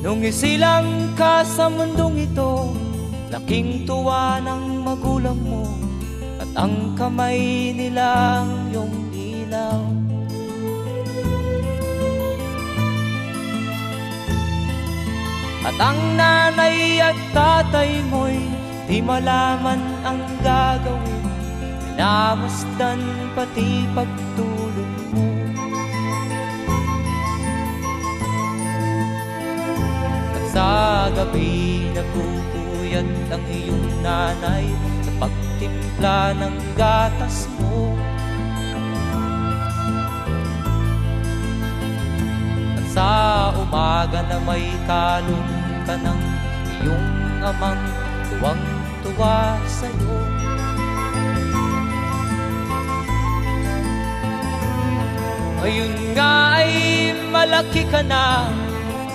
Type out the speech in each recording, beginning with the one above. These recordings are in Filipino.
Nung isilang ka sa mundong ito Laking tuwa ng magulang mo At ang kamay nilang iyong ilaw. At ang nanay at tatay mo'y Di malaman ang gagawin. Minamasdan pati pagtulog mo gabi nagpupuyat ang iyong nanay Sa pagtimpla ng gatas mo. At sa umaga na may kalong ka ng iyong amang Tuwang-tuwa sa'yo. Ngayon nga ay malaki ka na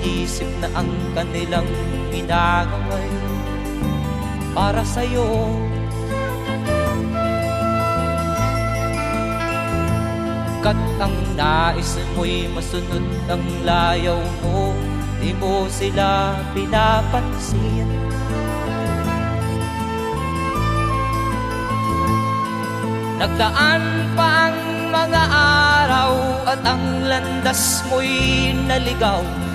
inisip na ang kanilang ginagaway Para sa'yo. Kat ang nais mo'y masunod ang layaw mo Di mo sila pinapansin. Nagdaan pa ang mga araw At ang landas mo'y naligaw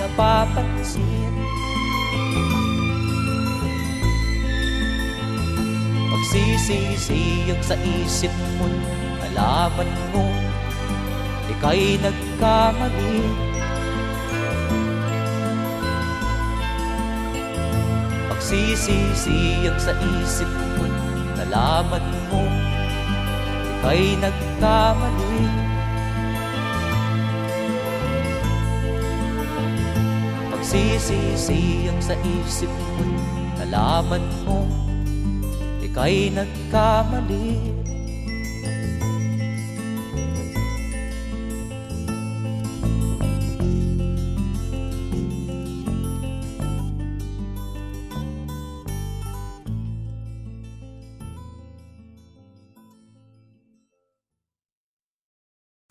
napapansin. Magsisisiyag sa isip mo Nalaman mo Ika'y nagkamali. Magsisisiyag sa isip mo Nalaman mo Ika'y nagkamali Magsisisiyag sa isip mo Nalaman mo Ika'y nagkamali